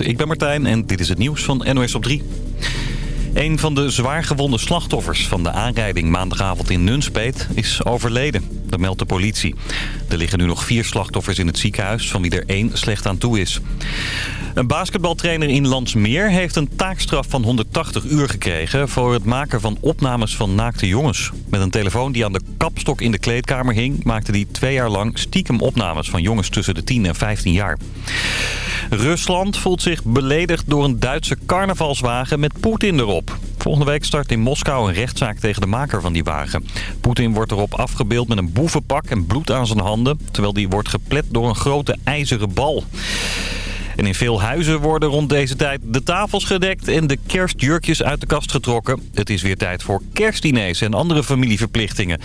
ik ben Martijn en dit is het nieuws van NOS op 3. Een van de zwaargewonde slachtoffers van de aanrijding maandagavond in Nunspeet is overleden. Dat meldt de politie. Er liggen nu nog vier slachtoffers in het ziekenhuis, van wie er één slecht aan toe is. Een basketbaltrainer in Landsmeer heeft een taakstraf van 180 uur gekregen... voor het maken van opnames van naakte jongens. Met een telefoon die aan de kapstok in de kleedkamer hing... maakte hij twee jaar lang stiekem opnames van jongens tussen de 10 en 15 jaar. Rusland voelt zich beledigd door een Duitse carnavalswagen met Poetin erop. Volgende week start in Moskou een rechtszaak tegen de maker van die wagen. Poetin wordt erop afgebeeld met een boevenpak en bloed aan zijn handen... terwijl die wordt geplet door een grote ijzeren bal. En in veel huizen worden rond deze tijd de tafels gedekt en de kerstjurkjes uit de kast getrokken. Het is weer tijd voor kerstdiners en andere familieverplichtingen.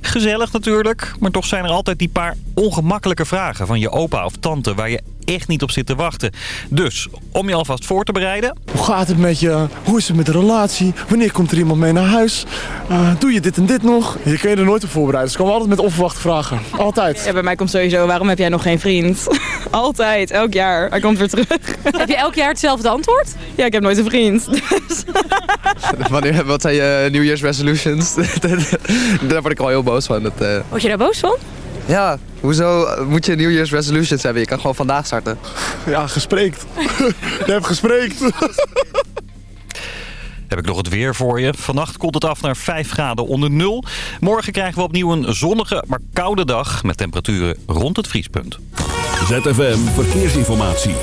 Gezellig natuurlijk, maar toch zijn er altijd die paar ongemakkelijke vragen van je opa of tante waar je echt niet op zit te wachten. Dus, om je alvast voor te bereiden... Hoe gaat het met je? Hoe is het met de relatie? Wanneer komt er iemand mee naar huis? Uh, doe je dit en dit nog? Je kun je er nooit op voorbereiden. Ze komen altijd met onverwachte vragen. Altijd. Ja, bij mij komt sowieso, waarom heb jij nog geen vriend? altijd, elk jaar. Hij komt weer terug. heb je elk jaar hetzelfde antwoord? Ja, ik heb nooit een vriend. Dus. Wanneer, wat zijn je New Year's resolutions? daar word ik al heel boos van. Dat, uh... Word je daar boos van? Ja, hoezo moet je New Year's resolutions hebben? Je kan gewoon vandaag starten. Ja, gespreekt. je hebt gespreekt. Heb ik nog het weer voor je. Vannacht koelt het af naar 5 graden onder nul. Morgen krijgen we opnieuw een zonnige, maar koude dag... met temperaturen rond het vriespunt. ZFM Verkeersinformatie.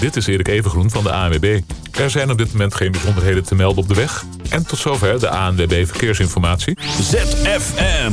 Dit is Erik Evengroen van de ANWB. Er zijn op dit moment geen bijzonderheden te melden op de weg. En tot zover de ANWB Verkeersinformatie. ZFM.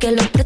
que lo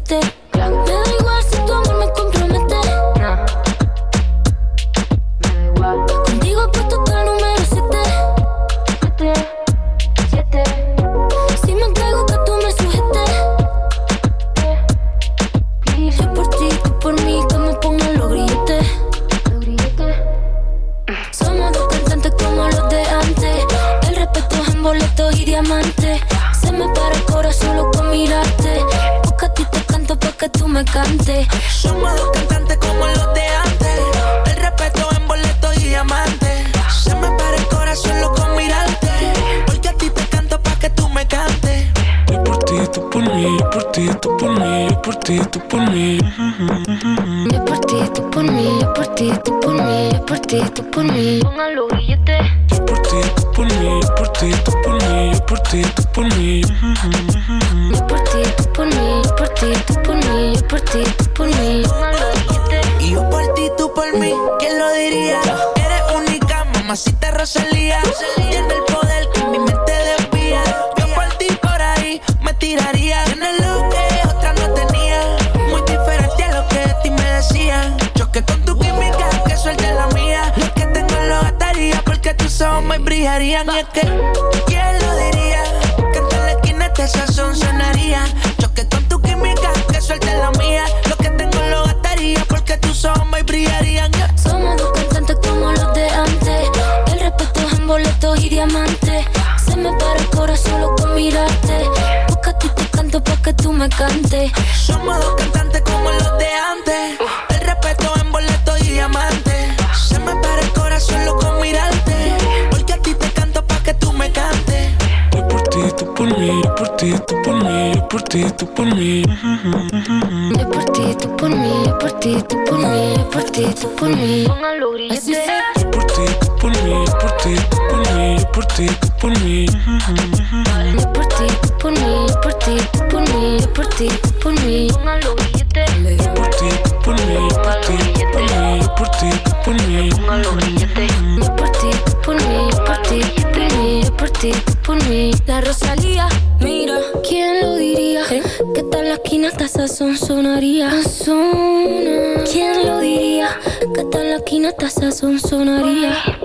Se me para el corazón solo con mirarte. Porque a ti te canto para que tú me cantes. Somos dos cantantes como los de antes. El respeto en boleto y diamante. Se me para el corazón solo con mirarte. Porque a ti te canto para que tú me cantes. Yo por ti, tú por mí, yo por ti, tú por mí, yo por ti, tú por mí. Yo por ti, tú por mí, yo por ti, tú por mí, yo por ti, tú por mí. Así sea. Yo por ti, tú por mí, yo por ti, mí, por ti, por mí. por ti, por mí, por ti, por mí, por ti, por mí. Por ti, por mí, por ti, por mí, por ti, por mí. Por ti, por mí, por ti, por mí, por ti, por mí. La Rosalía, mira, ¿quién lo diría? ¿Eh? Que tal la esquina hasta esa son sonaría. ¿Quién lo diría? Que tal la esquina hasta son sonaría.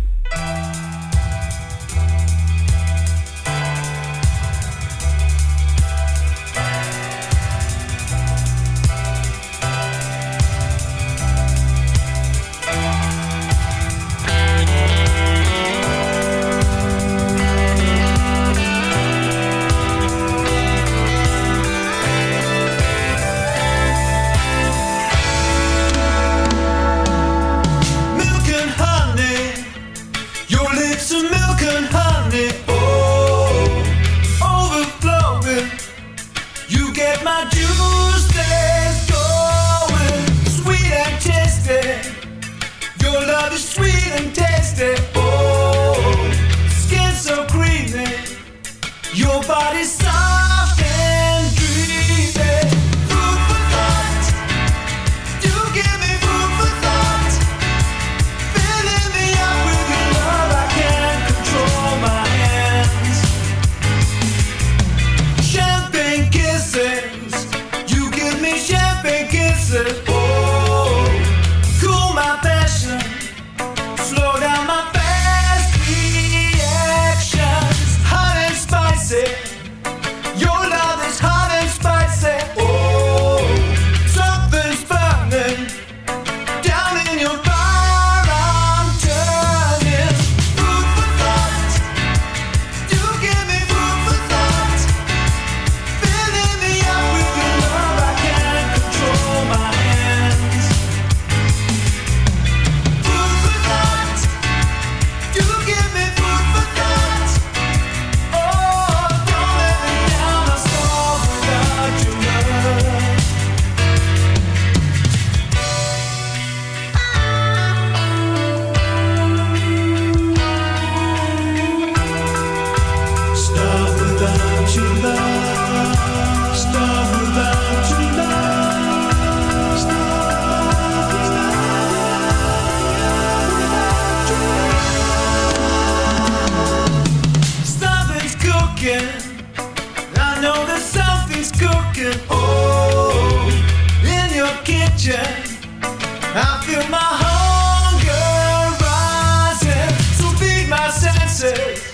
esquecer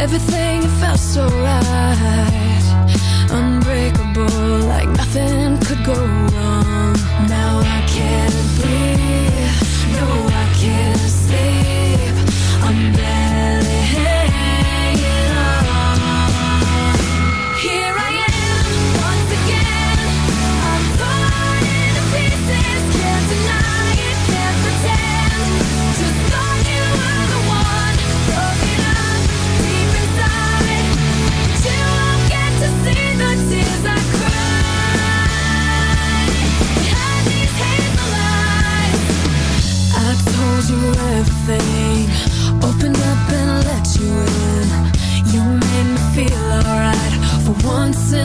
Everything felt so right. Once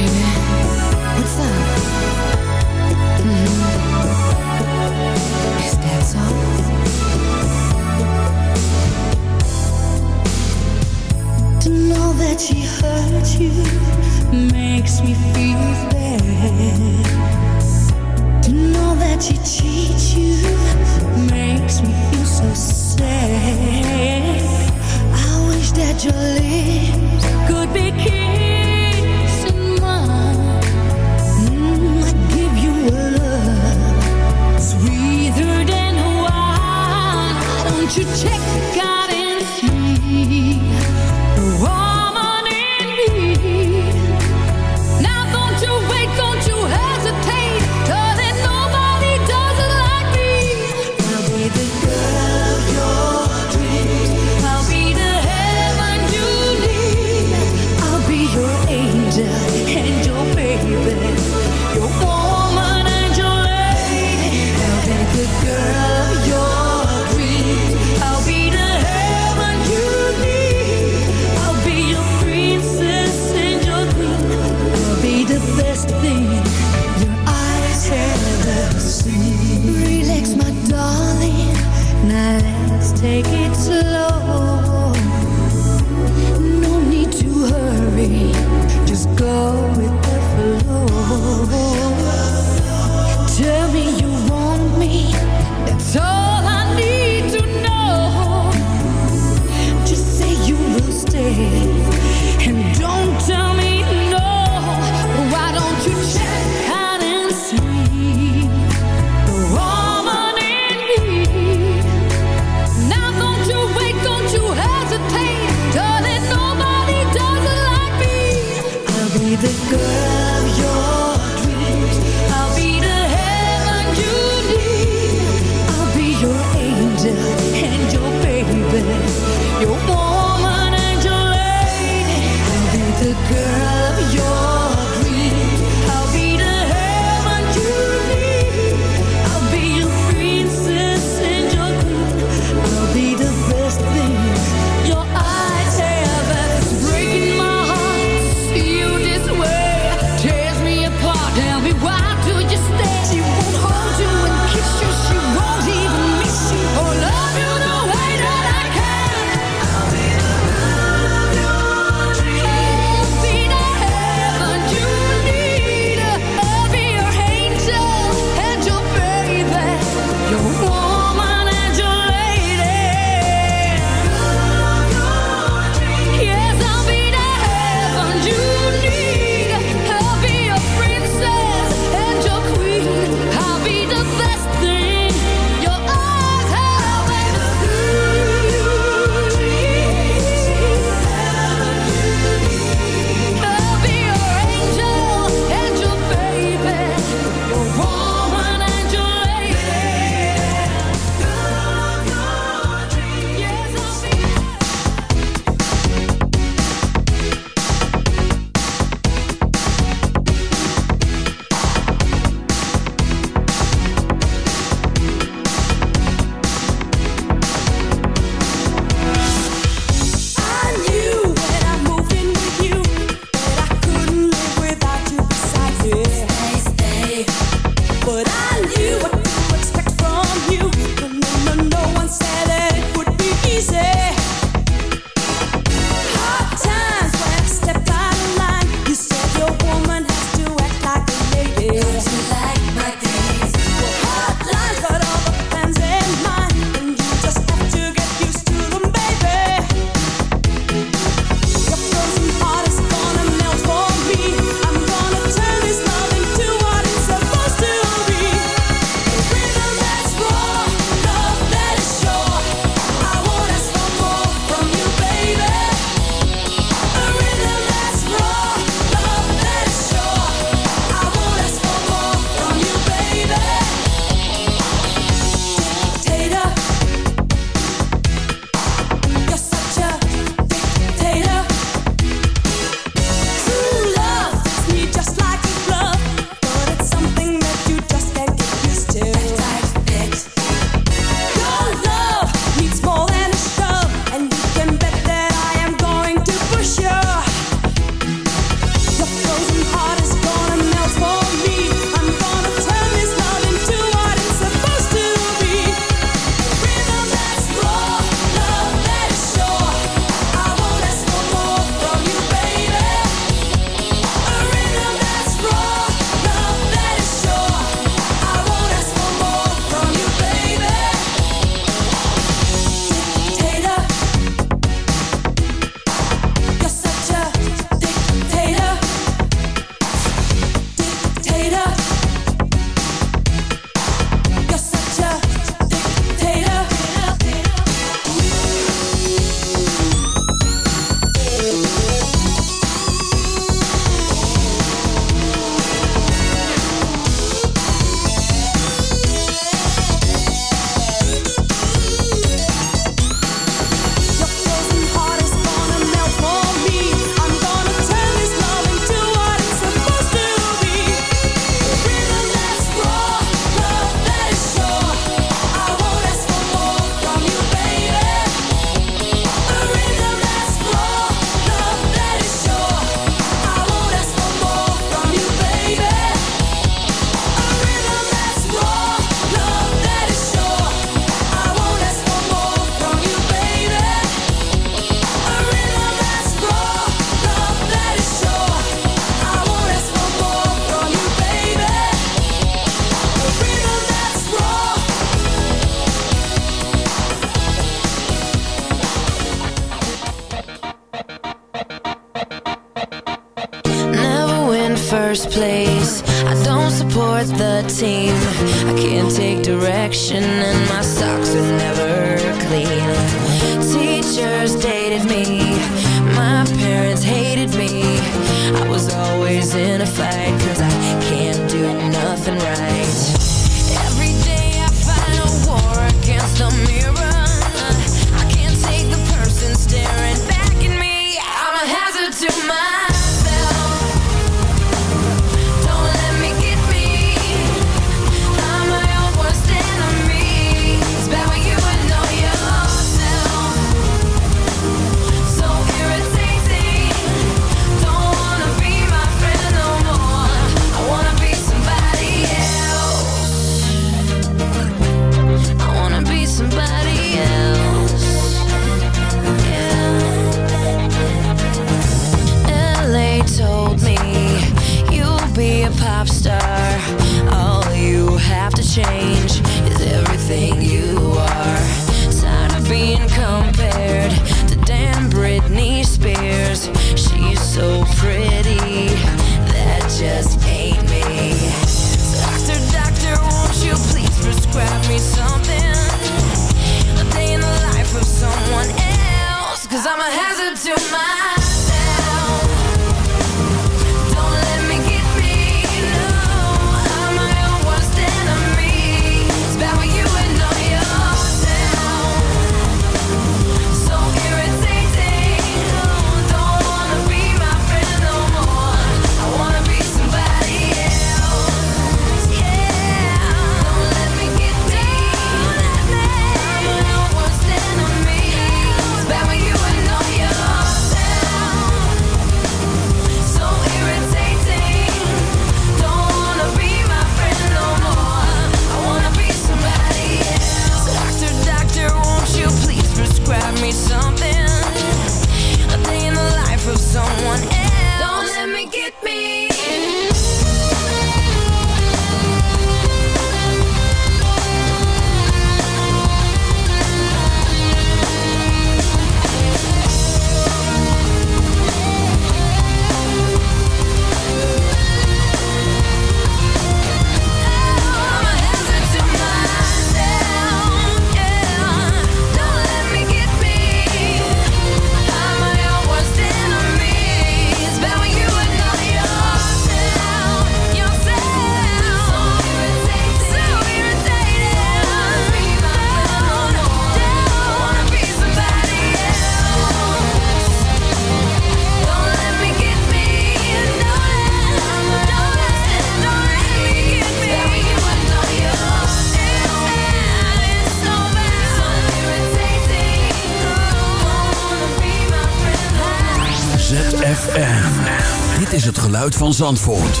van Zandvoort.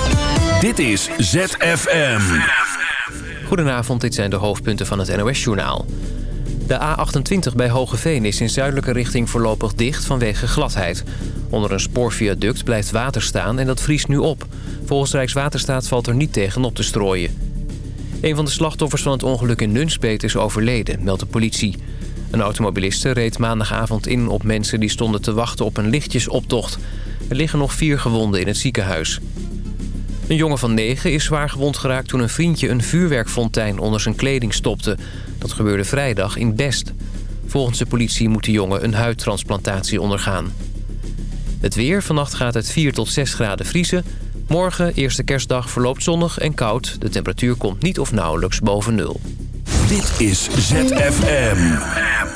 Dit is ZFM. Goedenavond, dit zijn de hoofdpunten van het NOS-journaal. De A28 bij Hogeveen is in zuidelijke richting voorlopig dicht vanwege gladheid. Onder een spoorviaduct blijft water staan en dat vriest nu op. Volgens Rijkswaterstaat valt er niet tegen op te strooien. Een van de slachtoffers van het ongeluk in Nunspeet is overleden, meldt de politie. Een automobiliste reed maandagavond in op mensen die stonden te wachten op een lichtjesoptocht. Er liggen nog vier gewonden in het ziekenhuis. Een jongen van negen is zwaar gewond geraakt toen een vriendje een vuurwerkfontein onder zijn kleding stopte. Dat gebeurde vrijdag in Best. Volgens de politie moet de jongen een huidtransplantatie ondergaan. Het weer, vannacht gaat het 4 tot 6 graden vriezen. Morgen, eerste kerstdag, verloopt zonnig en koud. De temperatuur komt niet of nauwelijks boven nul. Dit is ZFM.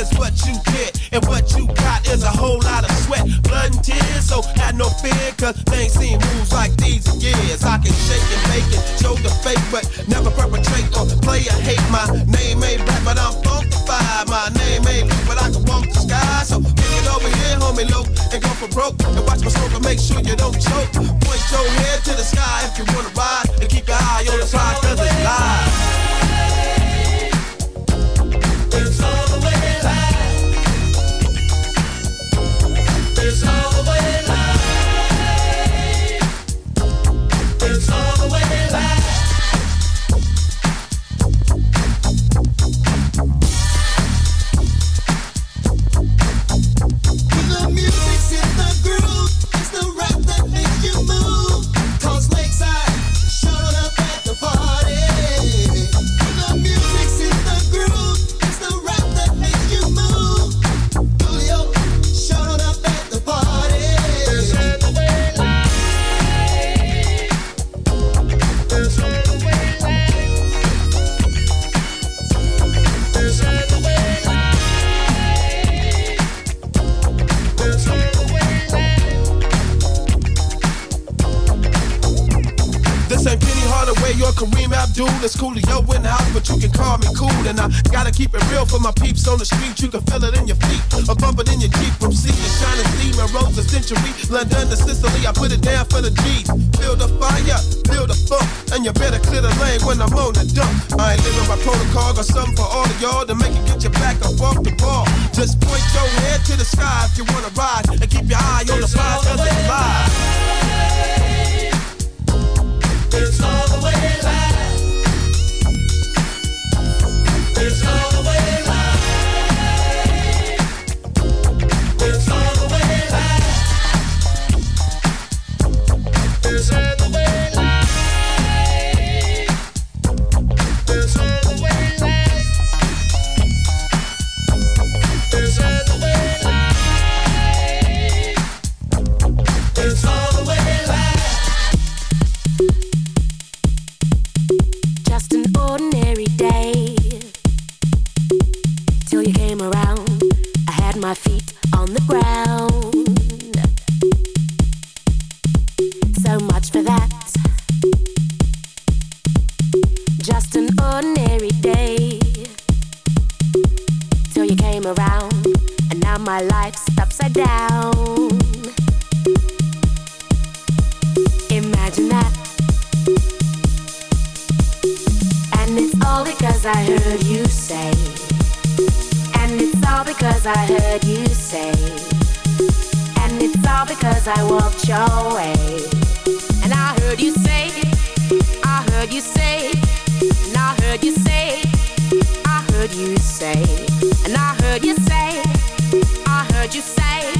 Is what you get, and what you got is a whole lot of tears. So had no fear, cause they ain't seen moves like these in years. I can shake and bake it, show the fake, but never perpetrate or play a hate. My name ain't rap, but I'm funkified. My name ain't Luke, but I can walk the sky. So kick it over here, homie, low, and go for broke. And watch my smoke and make sure you don't choke. Point your head to the sky if you wanna ride, and keep your eye on the prize, cause it's live. Hardaway or Kareem Abdul. It's Coolio in the house, but you can call me cool. And I gotta keep it real for my peeps on the street. You can feel it in your feet, or bump it in your Jeep. From sea to shining steam and rose a century. London to Sicily, I put it down for the G's. Feel the fire, feel the funk, and you better clear the lane when I'm on the dump. I ain't living by protocol, got something for all of y'all to make it get your back up off the ball. Just point your head to the sky if you wanna ride, and keep your eye on the prize 'cause it's live. It's all the way live. It's all the way what you say.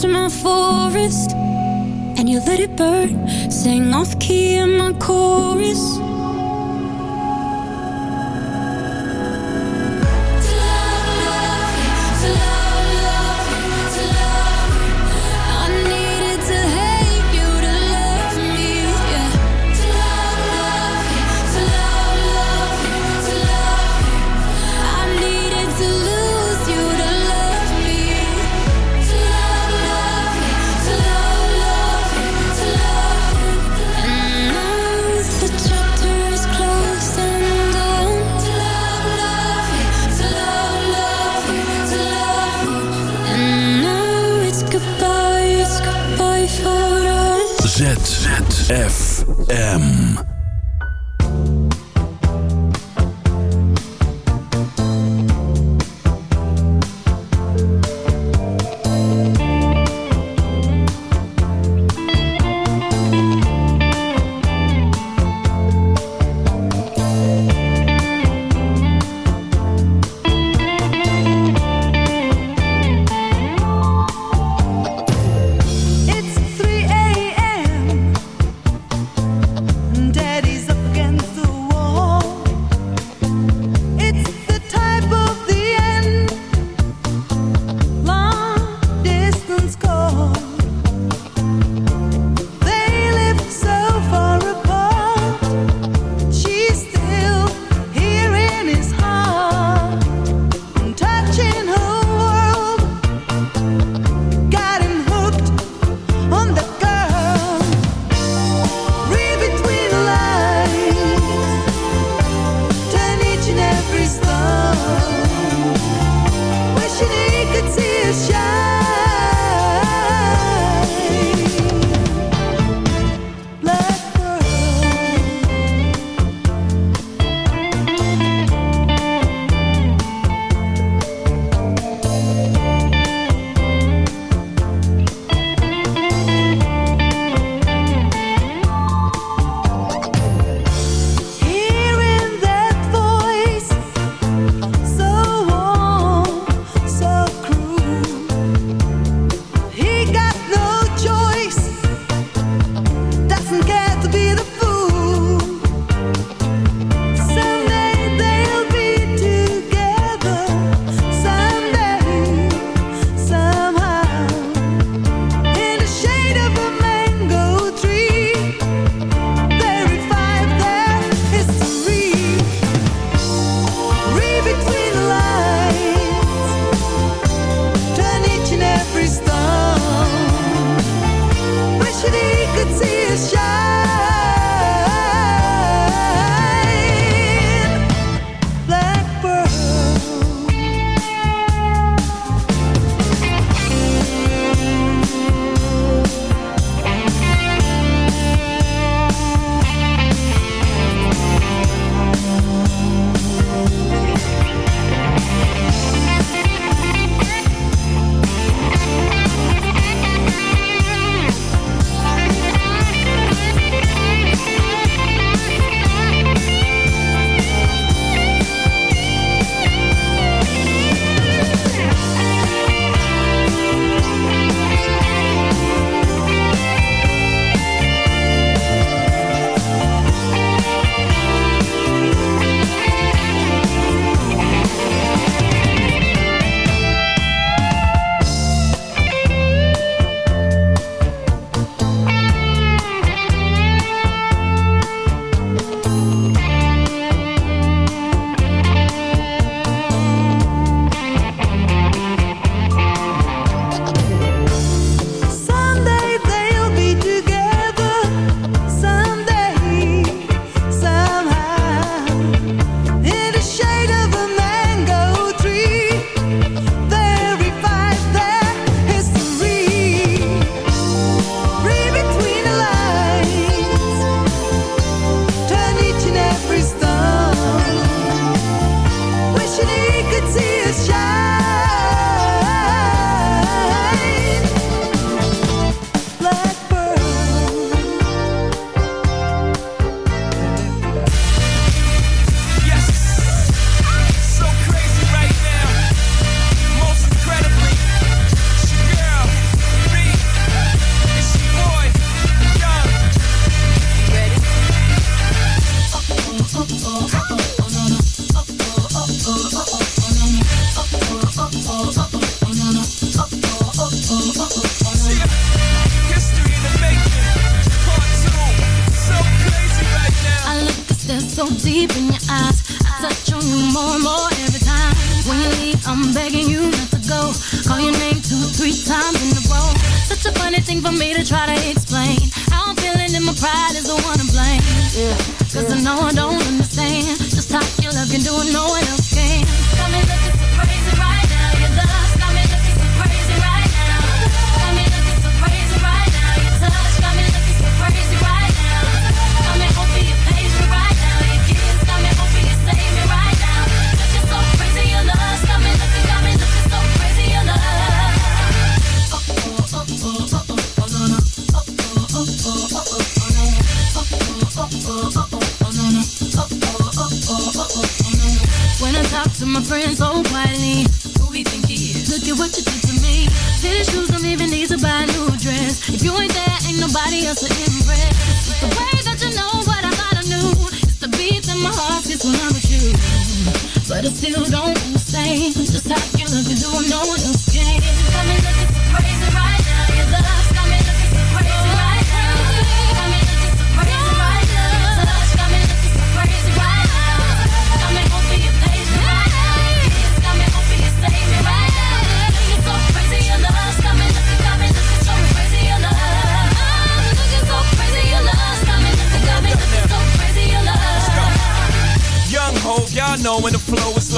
To my forest and you let it burn. Sing off key in my chorus.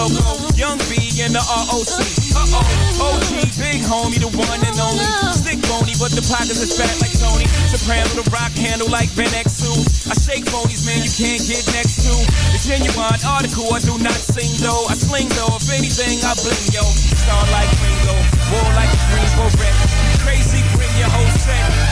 logo, Young B and the ROC. Uh oh, OG, big homie, the one and only. Stick bony, but the pockets is fat like Tony. Soprano, the rock handle like Ben X2. I shake bonies, man, you can't get next to. The genuine article, I do not sing though. I sling though, if anything, I bling yo. Star like Ringo, war like a Greenbow wreck. Crazy, bring your whole set.